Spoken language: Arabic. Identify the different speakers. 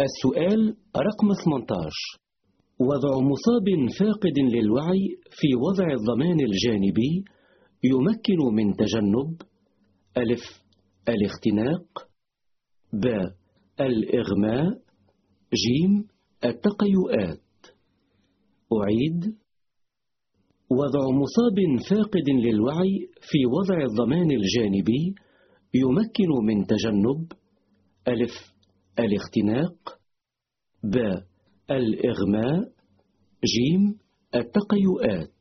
Speaker 1: السؤال رقم 18 وضع مصاب فاقد للوعي في وضع الضمان الجانبي يمكن من تجنب. ألف الاختناق. ب الإغماء. جيم التقيؤات. أعيد. وضع مصاب فاقد للوعي في وضع الضمان الجانبي يمكن من تجنب. ألف الاختناق ب الإغماء جيم التقيؤات